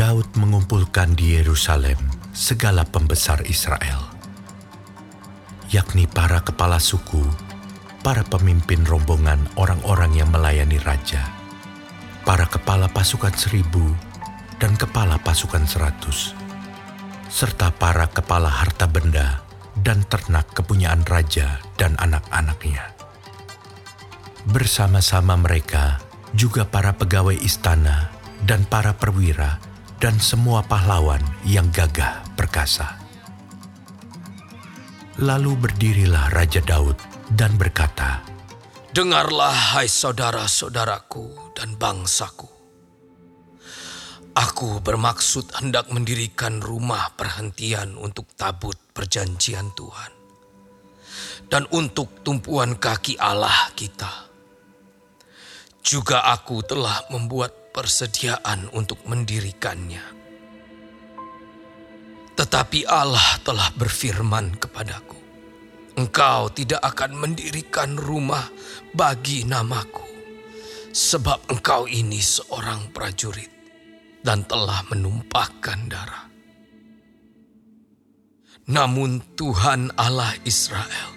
Daud mengumpulkan di Yerusalem segala pembesar Israel, yakni para kepala suku, para pemimpin rombongan orang-orang yang melayani raja, para kepala pasukan seribu, dan kepala pasukan seratus, serta para kepala harta benda dan ternak kepunyaan raja dan anak-anaknya. Bersama-sama mereka juga para pegawai istana dan para perwira dan semua pahlawan yang gagah perkasa. Lalu berdirilah Raja Daud dan berkata, Dengarlah hai saudara-saudaraku dan bangsaku. Aku bermaksud hendak mendirikan rumah perhentian untuk tabut perjanjian Tuhan. Dan untuk tumpuan kaki Allah kita. Juga aku telah membuat persediaan untuk mendirikannya. Tetapi Allah telah berfirman kepadaku, Engkau tidak akan mendirikan rumah bagi namaku, sebab engkau ini seorang prajurit dan telah menumpahkan darah. Namun Tuhan Allah Israel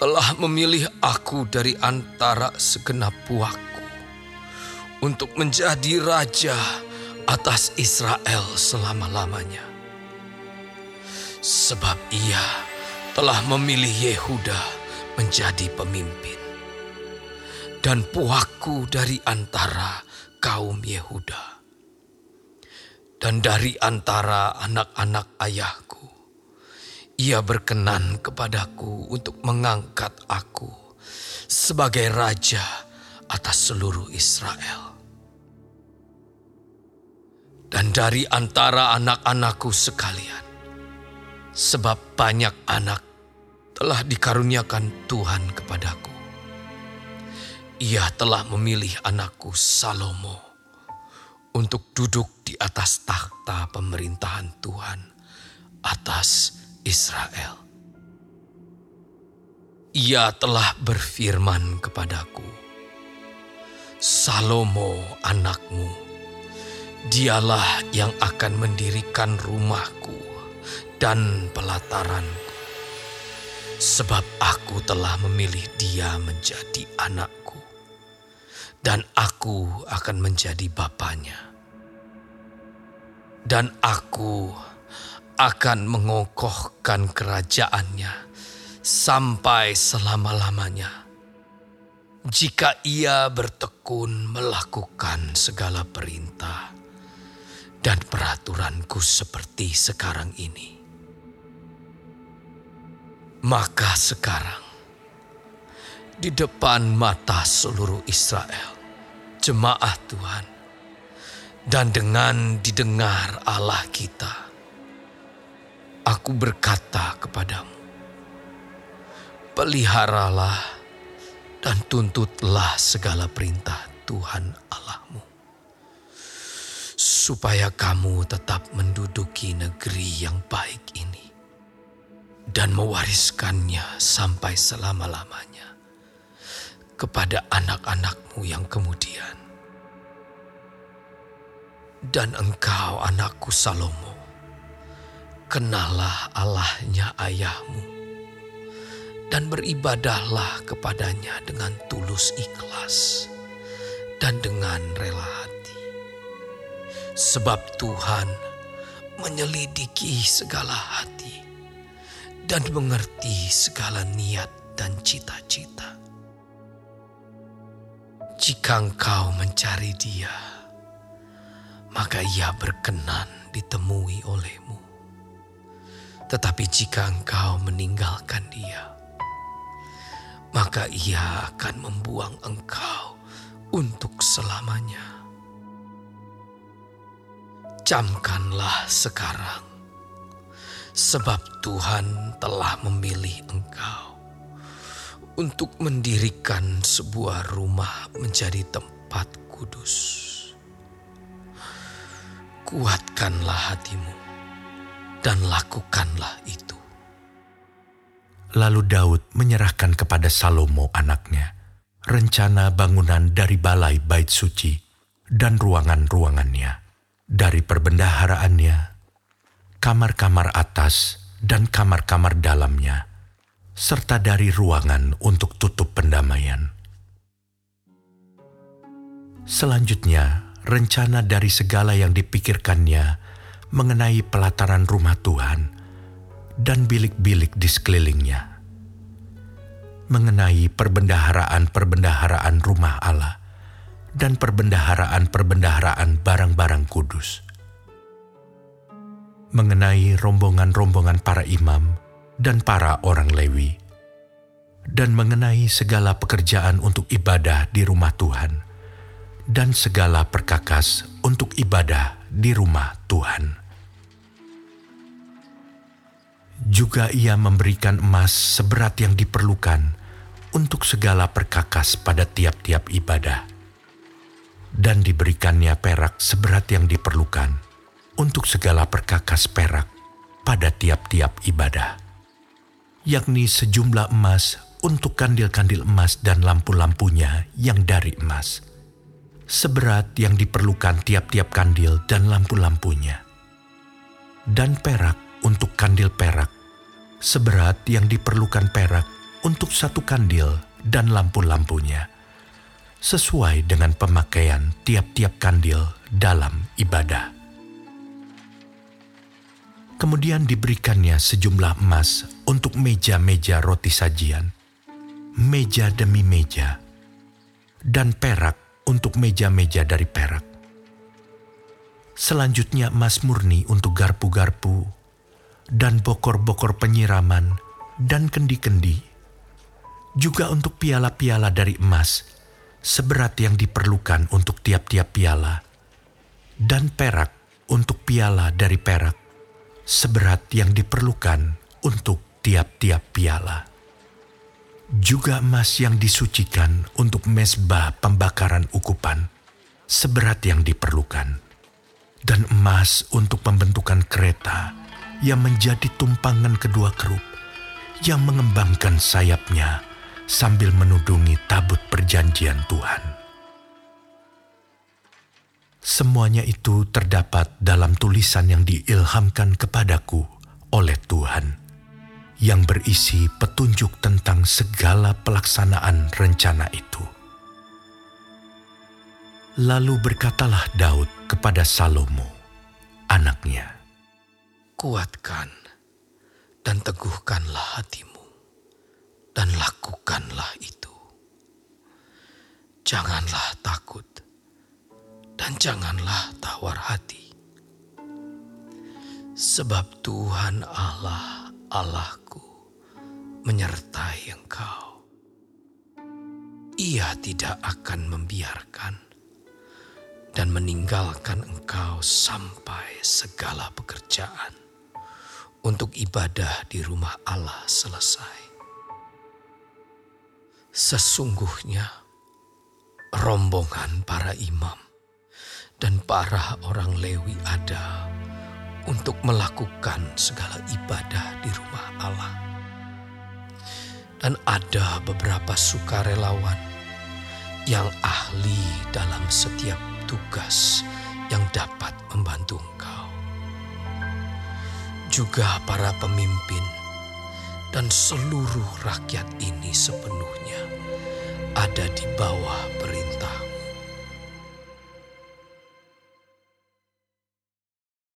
telah memilih aku dari antara segenap puakku untuk menjadi raja atas Israel selama-lamanya. Sebab ia telah memilih Yehuda menjadi pemimpin. Dan puakku dari antara kaum Yehuda. Dan dari antara anak-anak ayahku, ia berkenan kepadaku untuk mengangkat aku sebagai raja atas seluruh Israel. Dan dari antara anak-anakku sekalian, sebab banyak anak telah dikaruniakan Tuhan kepadaku. Ia telah memilih anakku Salomo untuk duduk di atas takhta pemerintahan Tuhan atas Israel. Ia telah berfirman kepadaku, Salomo anakmu, dialah yang akan mendirikan rumahku dan pelataranku. Sebab aku telah memilih dia menjadi anakku, dan aku akan menjadi bapaknya. Dan aku akan mengokohkan kerajaannya sampai selama-lamanya jika ia bertekun melakukan segala perintah dan peraturanku seperti sekarang ini. Maka sekarang, di depan mata seluruh Israel, jemaah Tuhan, dan dengan didengar Allah kita, aku berkata kepadamu, peliharalah dan tuntutlah segala perintah Tuhan Allahmu. Supaya kamu tetap menduduki negeri yang baik ini dan mewariskannya sampai selama-lamanya kepada anak-anakmu yang kemudian. Dan engkau anakku Salomo, kenalah Allahnya ayahmu dan beribadahlah kepadanya dengan tulus ikhlas dan dengan rela hati. Sebab Tuhan menyelidiki segala hati dan mengerti segala niat dan cita-cita. Jika engkau mencari dia, maka ia berkenan ditemui olehmu. Tetapi jika engkau meninggalkan dia, maka ia akan membuang engkau untuk selamanya. Camkanlah sekarang, sebab Tuhan telah memilih engkau untuk mendirikan sebuah rumah menjadi tempat kudus. Kuatkanlah hatimu dan lakukanlah itu. Lalu Daud menyerahkan kepada Salomo anaknya rencana bangunan dari balai bait suci dan ruangan-ruangannya, Dari perbendaharaannya, kamar-kamar atas dan kamar-kamar dalamnya, serta dari ruangan untuk tutup pendamaian. Selanjutnya, rencana dari segala yang dipikirkannya mengenai pelataran rumah Tuhan dan bilik-bilik di sekelilingnya, mengenai perbendaharaan-perbendaharaan rumah Allah dan perbendaharaan-perbendaharaan barang-barang kudus, mengenai rombongan-rombongan para imam dan para orang Lewi, dan mengenai segala pekerjaan untuk ibadah di rumah Tuhan dan segala perkakas untuk ibadah di rumah Tuhan. Juga ia memberikan emas seberat yang diperlukan untuk segala perkakas pada tiap-tiap ibadah. Dan diberikannya perak seberat yang diperlukan untuk segala perkakas perak pada tiap-tiap ibadah. Yakni sejumlah emas untuk kandil-kandil emas dan lampu-lampunya yang dari emas seberat yang diperlukan tiap-tiap kandil dan lampu-lampunya, dan perak untuk kandil perak, seberat yang diperlukan perak untuk satu kandil dan lampu-lampunya, sesuai dengan pemakaian tiap-tiap kandil dalam ibadah. Kemudian diberikannya sejumlah emas untuk meja-meja roti sajian, meja demi meja, dan perak untuk meja-meja dari perak. Selanjutnya emas murni untuk garpu-garpu dan bokor-bokor penyiraman dan kendi-kendi. Juga untuk piala-piala dari emas seberat yang diperlukan untuk tiap-tiap piala dan perak untuk piala dari perak seberat yang diperlukan untuk tiap-tiap piala. Juga emas yang disucikan untuk mesbah pembakaran ukupan, seberat yang diperlukan, dan emas untuk pembentukan kereta yang menjadi tumpangan kedua kerup yang mengembangkan sayapnya sambil menudungi tabut perjanjian Tuhan. Semuanya itu terdapat dalam tulisan yang diilhamkan kepadaku oleh Tuhan yang berisi petunjuk tentang segala pelaksanaan rencana itu. Lalu berkatalah Daud kepada Salomo, anaknya, Kuatkan dan teguhkanlah hatimu, dan lakukanlah itu. Janganlah takut, dan janganlah tawar hati. Sebab Tuhan Allah, Allah menyertai engkau. Ia tidak akan membiarkan dan meninggalkan engkau sampai segala pekerjaan untuk ibadah di rumah Allah selesai. Sesungguhnya rombongan para imam dan para orang Lewi ada untuk melakukan segala ibadah di rumah Allah dan ada beberapa sukarelawan yang ahli dalam setiap tugas yang dapat membantu engkau. Juga para pemimpin dan seluruh rakyat ini sepenuhnya ada di bawah